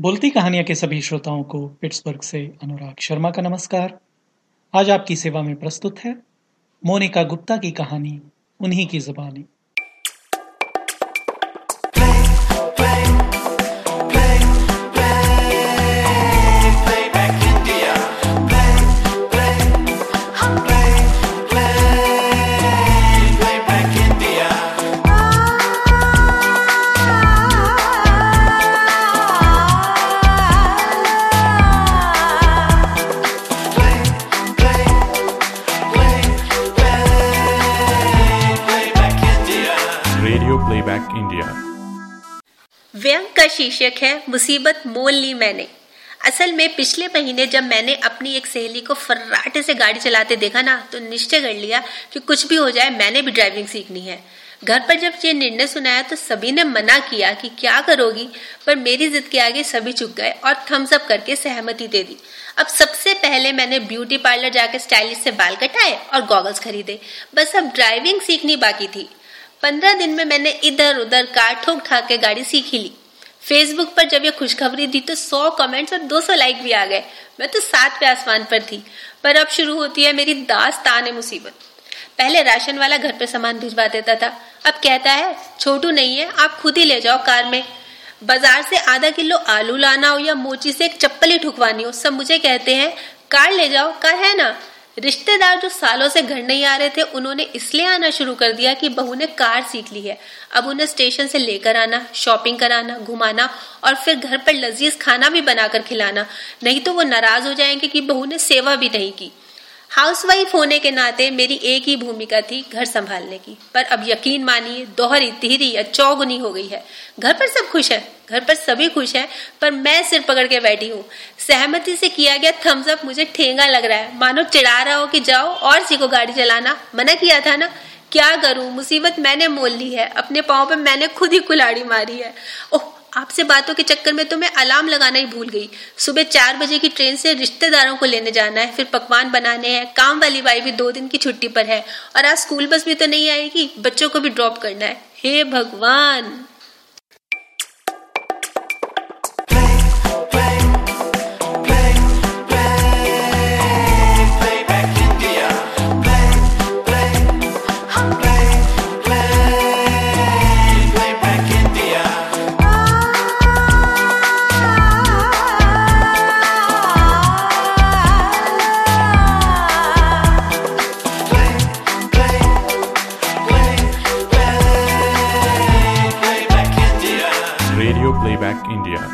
बोलती कहानियाँ के सभी श्रोताओं को पिट्सबर्ग से अनुराग शर्मा का नमस्कार। आज आपकी सेवा में प्रस्तुत है मोनिका गुप्ता की कहानी, उन्हीं की जुबानी। प्लेबैक इंडिया व्यंग का शीर्षक है, मुसीबत मोल ली मैंने। असल में पिछले महीने जब मैंने अपनी एक सहेली को फर्राटे से गाड़ी चलाते देखा ना तो निश्चय कर लिया कि कुछ भी हो जाए, मैंने भी ड्राइविंग सीखनी है। घर पर जब ये निर्णय सुनाया तो सभी ने मना किया कि क्या करोगी, पर मेरी जिद के आगे सभी चुक गए और थम्स अप करके सहमति दे दी। अब सबसे पहले मैंने ब्यूटी पार्लर जाकर स्टाइलिश से बाल कटाए और गॉगल्स खरीदे। बस अब ड्राइविंग सीखनी बाकी थी। पंद्रह दिन में मैंने इधर उधर कार ठोक ठाक के गाड़ी सीख ली। फेसबुक पर जब ये खुशखबरी दी तो सौ कमेंट्स और 200 लाइक भी आ गए। मैं तो सातवें आसमान पर थी। पर अब शुरू होती है मेरी दास्तान मुसीबत। पहले राशन वाला घर पे सामान भिजवा देता था। अब कहता है, छोटू नहीं है, आप खुद ही ले जाओ कार में। बाज़ार से आधा किलो आलू लाना हो या मोची से एक चप्पल ही ठुकवानी हो, सब मुझे कहते हैं, कार ले जाओ, कार है ना? रिश्तेदार जो सालों से घर नहीं आ रहे थे, उन्होंने इसलिए आना शुरू कर दिया कि बहू ने कार सीख ली है। अब उन्हें स्टेशन से लेकर आना, शॉपिंग कराना, घुमाना और फिर घर पर लजीज खाना भी बनाकर खिलाना। नहीं तो वो नाराज़ हो जाएँगे कि बहू ने सेवा भी नहीं की। हाउसवाइफ होने के नाते मेरी एक ही भूमिका थी घर संभालने की। पर अब यकीन मानिए, दोहरी, तिहरी या चौगुनी हो गई है। घर पर सब खुश है, घर पर सभी खुश हैं, पर मैं सिर पकड़ के बैठी हूँ। सहमति से किया गया थम्स अप मुझे ठेंगा लग रहा है। मानो चिढ़ा रहा हो कि जाओ, और सीखो गाड़ी चलाना। मना किया था ना, क्या करूँ? मुसीबत मैंने मोल ली है। अपने पाँव पे मैंने खुद ही कुलाड़ी मारी है। ओह आपसे बातों के चक्कर में तो मैं अलार्म लगाना ही भूल गई। सुबह चार बजे की ट्रेन से रिश्तेदारों को लेने जाना है, फिर पकवान बनाने हैं, काम वाली बाई भी दो दिन की छुट्टी पर है। और आज स्कूल बस भी तो नहीं आएगी, बच्चों को भी ड्रॉप करना है। हे भगवान! India.